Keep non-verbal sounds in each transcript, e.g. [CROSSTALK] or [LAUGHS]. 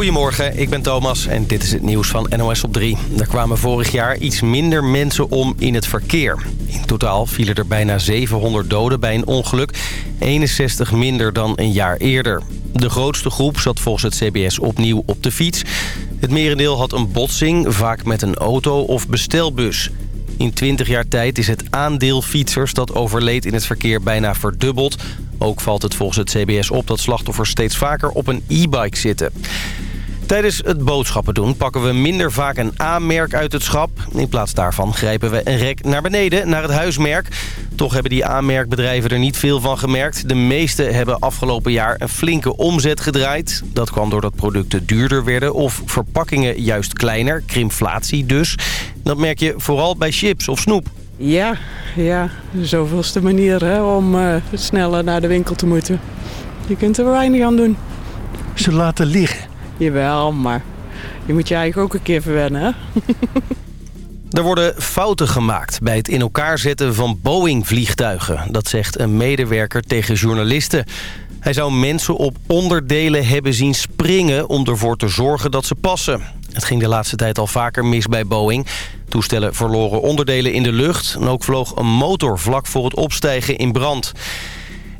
Goedemorgen, ik ben Thomas en dit is het nieuws van NOS op 3. Er kwamen vorig jaar iets minder mensen om in het verkeer. In totaal vielen er bijna 700 doden bij een ongeluk. 61 minder dan een jaar eerder. De grootste groep zat volgens het CBS opnieuw op de fiets. Het merendeel had een botsing, vaak met een auto of bestelbus. In 20 jaar tijd is het aandeel fietsers dat overleed in het verkeer bijna verdubbeld. Ook valt het volgens het CBS op dat slachtoffers steeds vaker op een e-bike zitten. Tijdens het boodschappen doen pakken we minder vaak een A-merk uit het schap. In plaats daarvan grijpen we een rek naar beneden, naar het huismerk. Toch hebben die A-merkbedrijven er niet veel van gemerkt. De meeste hebben afgelopen jaar een flinke omzet gedraaid. Dat kwam doordat producten duurder werden of verpakkingen juist kleiner. Krimflatie dus. Dat merk je vooral bij chips of snoep. Ja, ja, de zoveelste manier hè, om uh, sneller naar de winkel te moeten. Je kunt er weinig aan doen. Ze laten liggen. Jawel, maar je moet je eigenlijk ook een keer verwennen? [LAUGHS] Er worden fouten gemaakt bij het in elkaar zetten van Boeing-vliegtuigen. Dat zegt een medewerker tegen journalisten. Hij zou mensen op onderdelen hebben zien springen om ervoor te zorgen dat ze passen. Het ging de laatste tijd al vaker mis bij Boeing. Toestellen verloren onderdelen in de lucht en ook vloog een motor vlak voor het opstijgen in brand.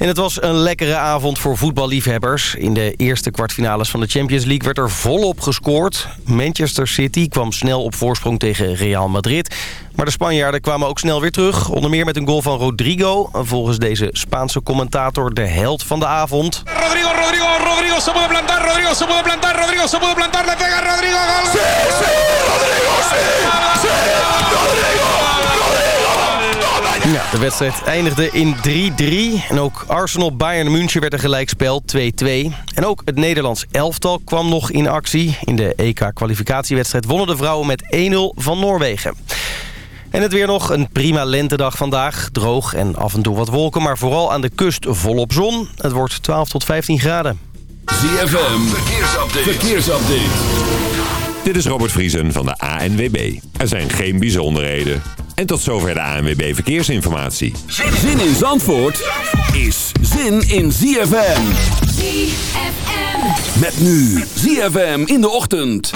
En het was een lekkere avond voor voetballiefhebbers. In de eerste kwartfinales van de Champions League werd er volop gescoord. Manchester City kwam snel op voorsprong tegen Real Madrid. Maar de Spanjaarden kwamen ook snel weer terug. Onder meer met een goal van Rodrigo. Volgens deze Spaanse commentator de held van de avond. Rodrigo, Rodrigo, Rodrigo se puede plantar, Rodrigo se puede plantar, Rodrigo se puede plantar, le pega Rodrigo, gol. Sí, sí, Rodrigo, sí, sí, Rodrigo, Ja, de wedstrijd eindigde in 3-3. En ook Arsenal-Bayern München werd een gelijkspel 2-2. En ook het Nederlands elftal kwam nog in actie. In de EK-kwalificatiewedstrijd wonnen de vrouwen met 1-0 van Noorwegen. En het weer nog een prima lentedag vandaag. Droog en af en toe wat wolken, maar vooral aan de kust volop zon. Het wordt 12 tot 15 graden. ZFM, verkeersupdate. verkeersupdate. Dit is Robert Vriesen van de ANWB. Er zijn geen bijzonderheden. En tot zover de ANWB Verkeersinformatie. Zin in Zandvoort is zin in ZFM. ZFM. Met nu ZFM in de ochtend.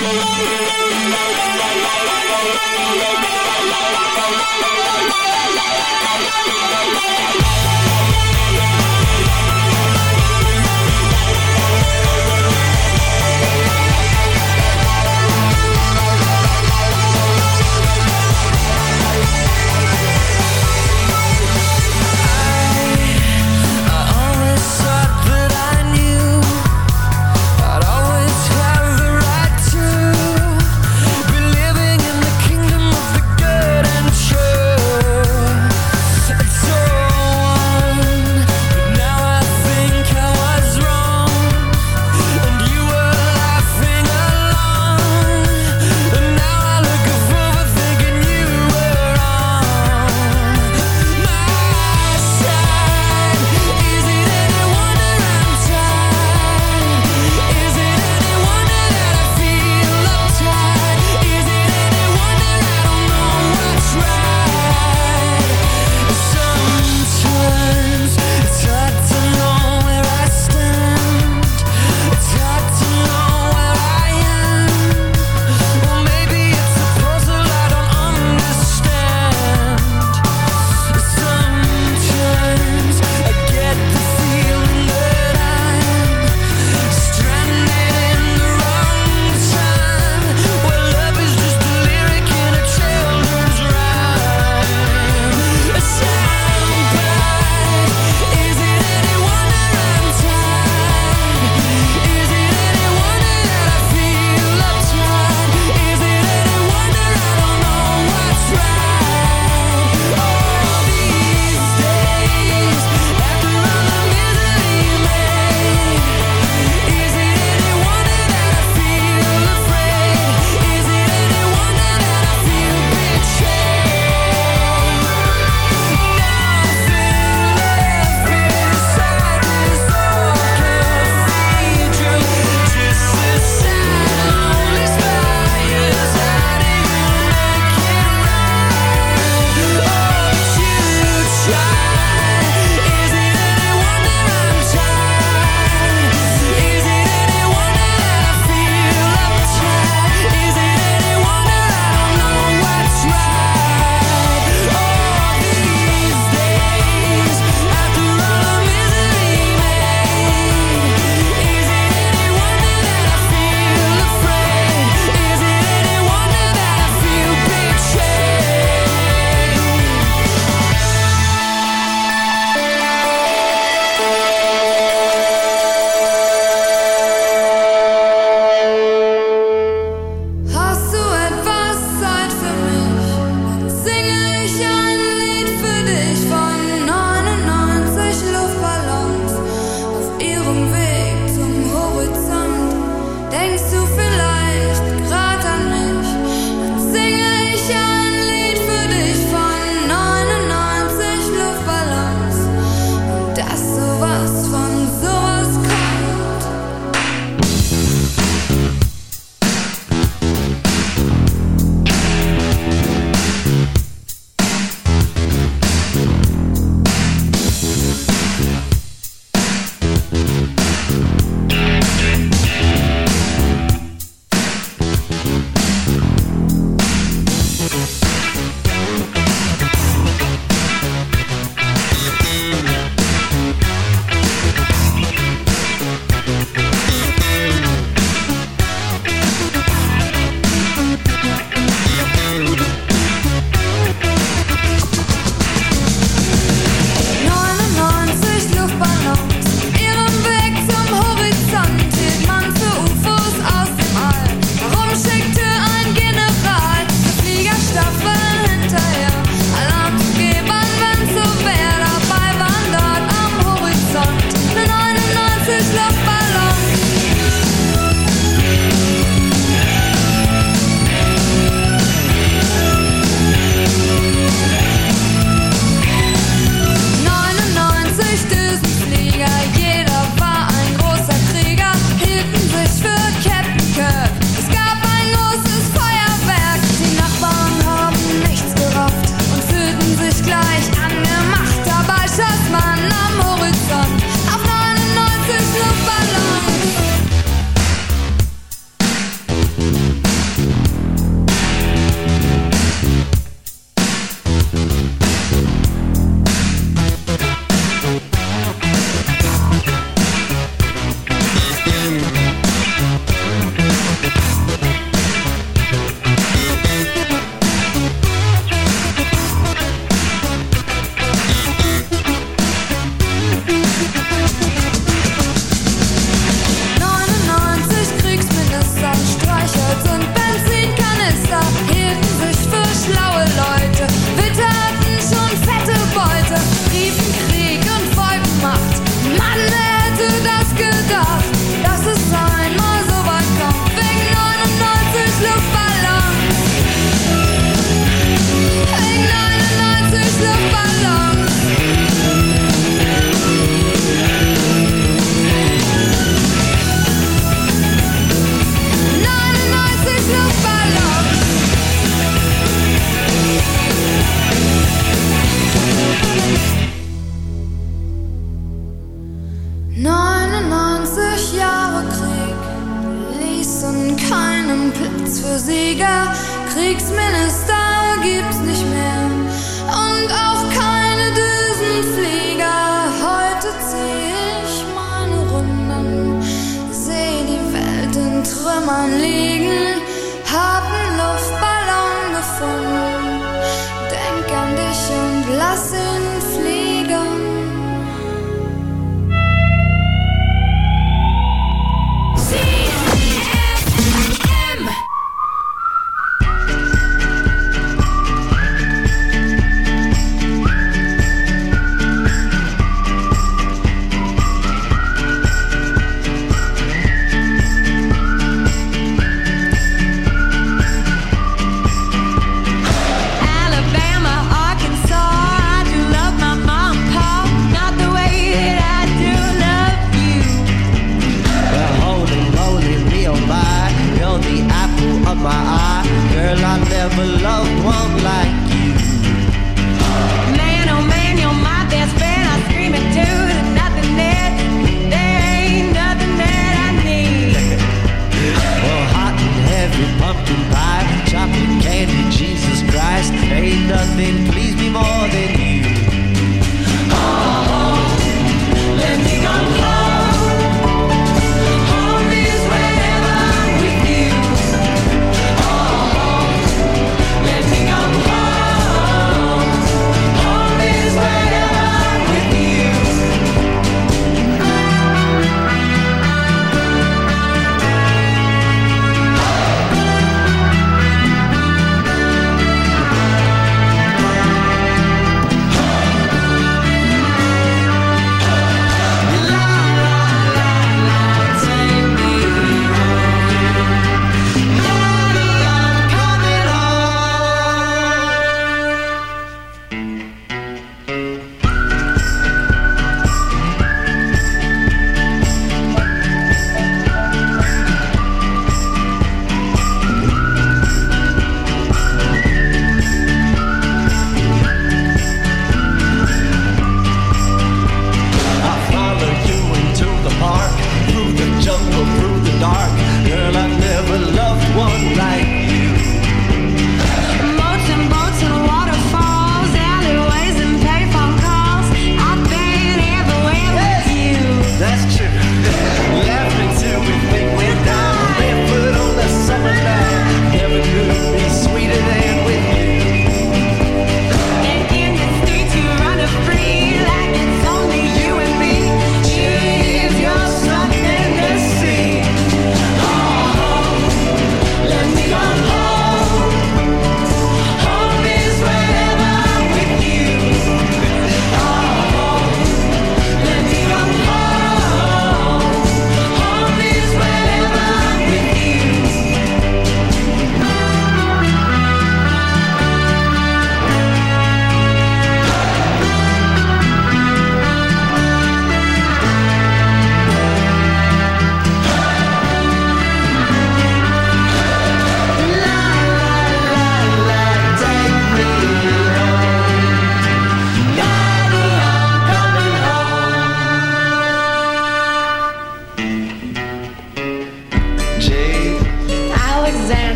dark. Girl, I never loved one like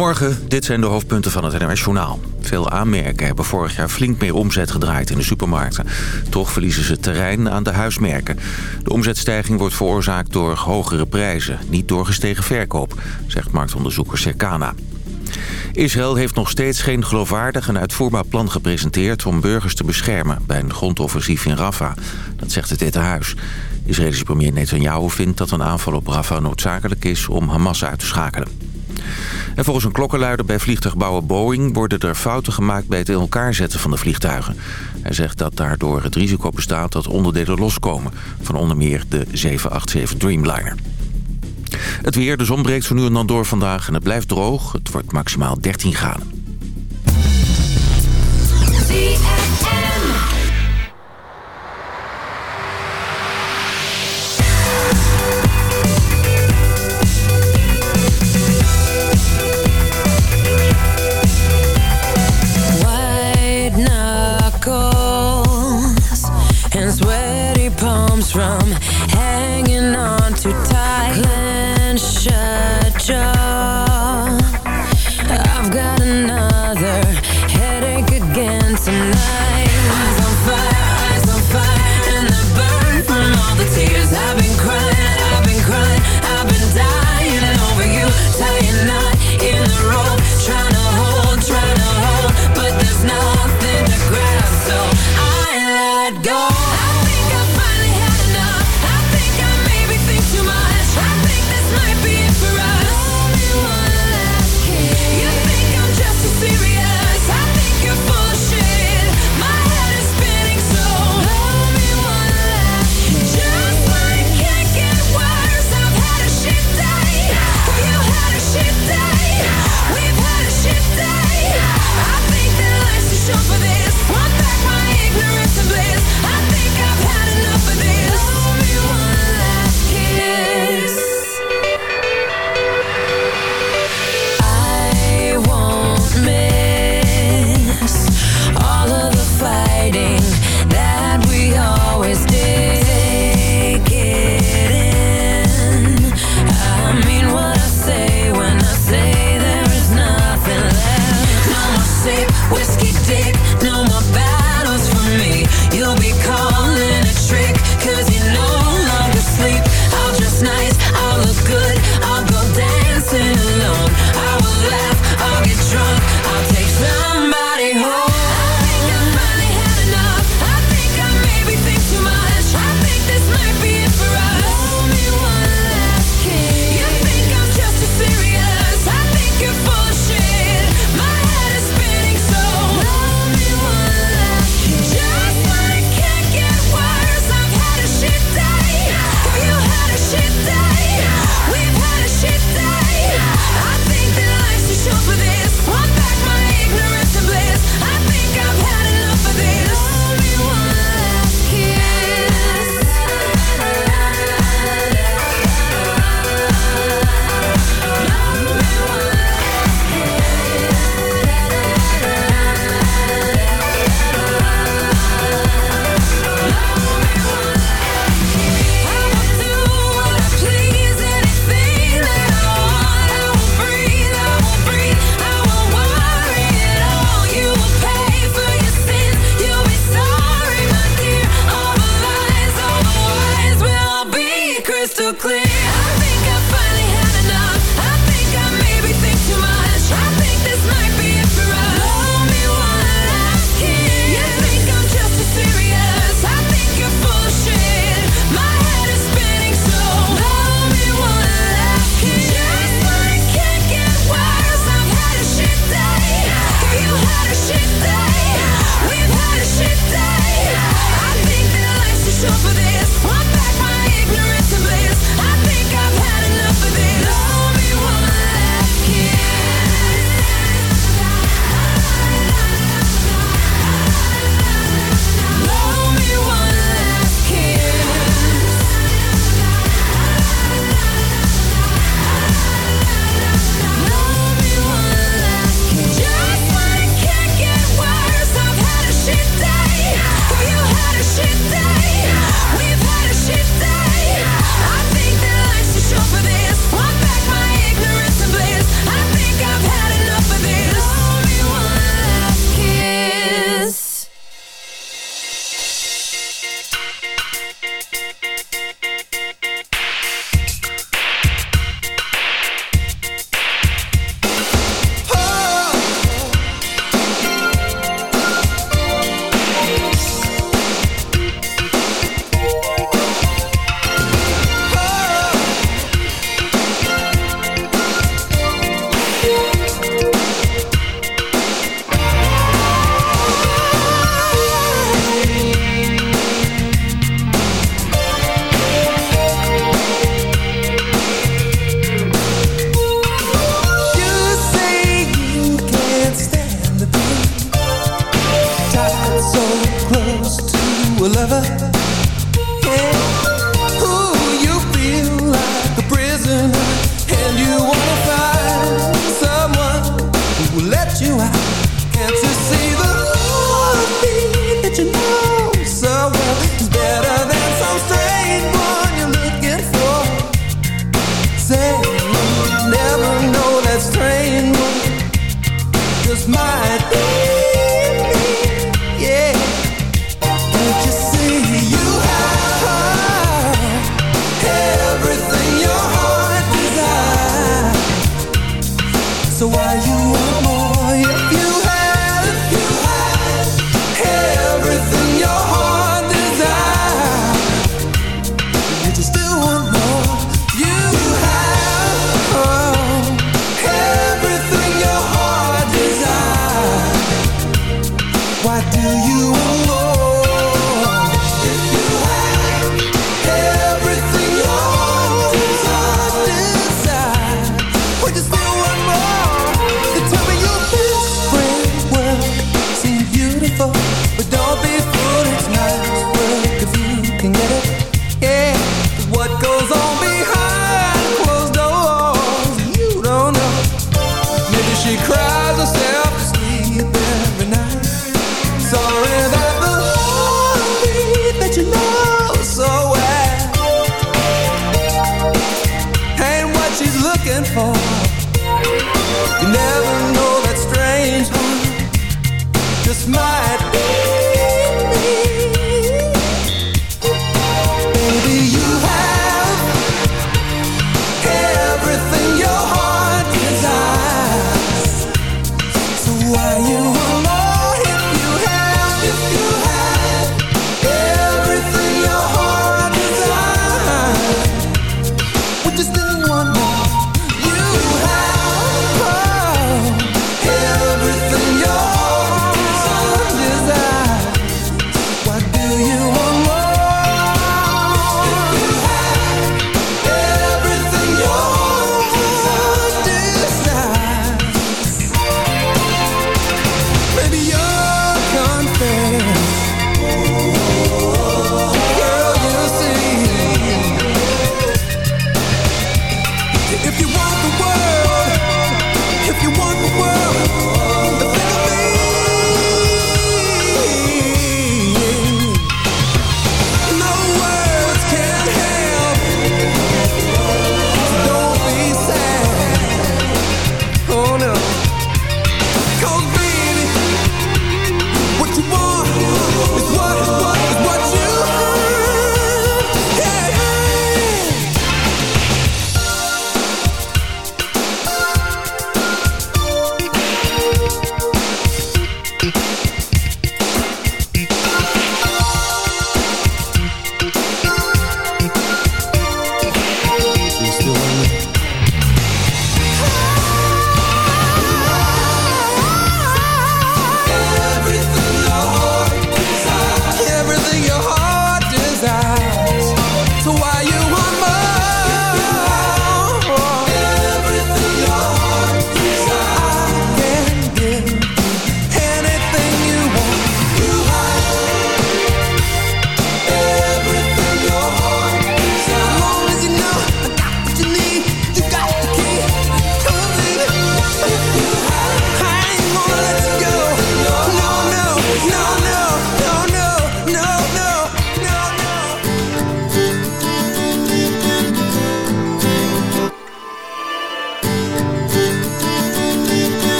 Goedemorgen, dit zijn de hoofdpunten van het NRS Journaal. Veel aanmerken hebben vorig jaar flink meer omzet gedraaid in de supermarkten. Toch verliezen ze terrein aan de huismerken. De omzetstijging wordt veroorzaakt door hogere prijzen, niet door gestegen verkoop, zegt marktonderzoeker Circana. Israël heeft nog steeds geen geloofwaardig en uitvoerbaar plan gepresenteerd... om burgers te beschermen bij een grondoffensief in Rafah. Dat zegt het Witte Huis. Israëlische premier Netanyahu vindt dat een aanval op Rafah noodzakelijk is... om Hamas uit te schakelen. En volgens een klokkenluider bij vliegtuigbouwer Boeing... worden er fouten gemaakt bij het in elkaar zetten van de vliegtuigen. Hij zegt dat daardoor het risico bestaat dat onderdelen loskomen... van onder meer de 787 Dreamliner. Het weer, de zon breekt zo nu en dan door vandaag en het blijft droog. Het wordt maximaal 13 graden.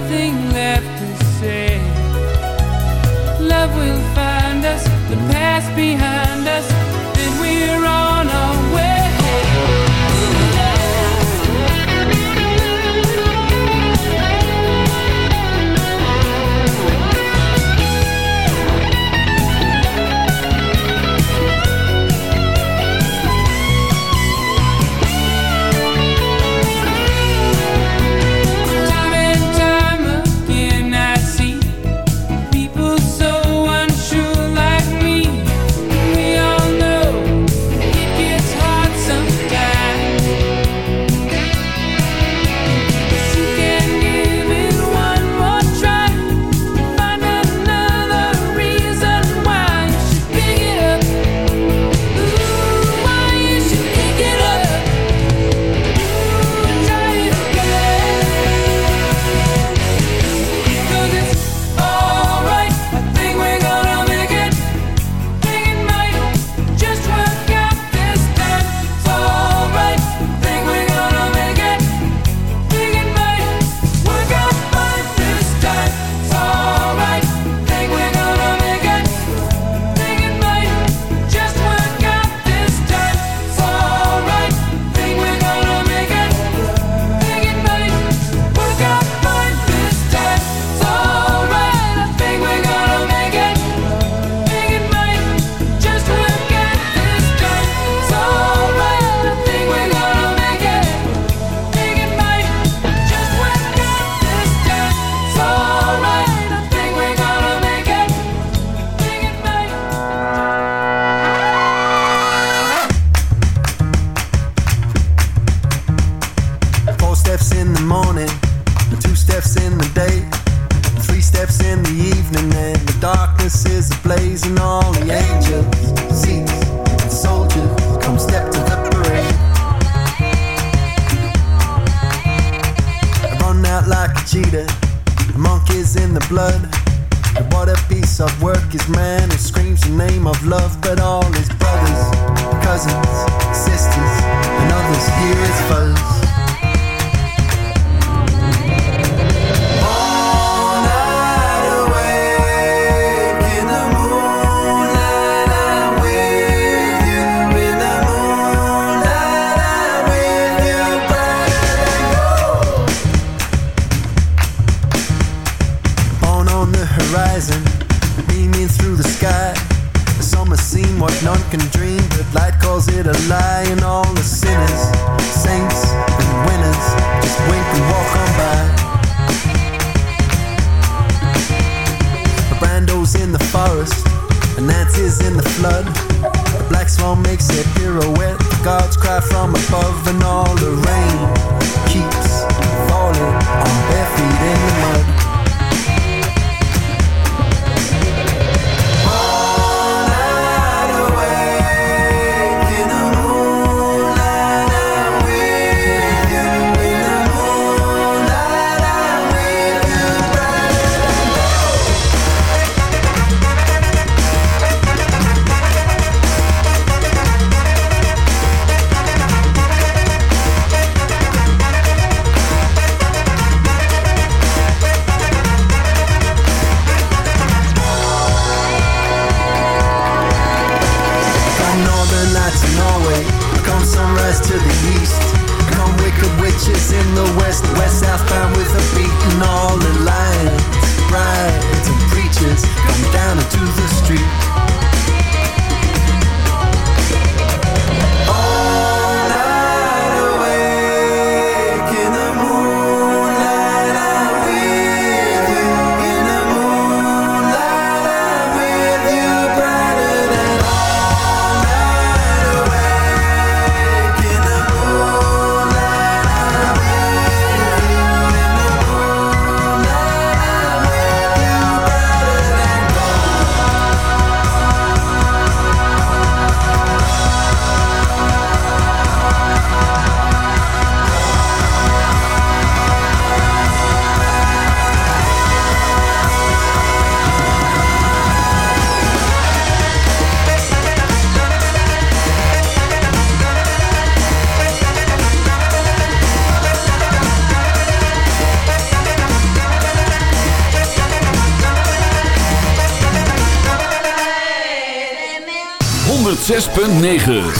nothing left to say. Love will find us, the past behind us, and we're all. and all the angels, and soldiers, come step to the parade. Run out like a cheetah, the in the blood. What a piece of work is man who screams the name of love, but 9.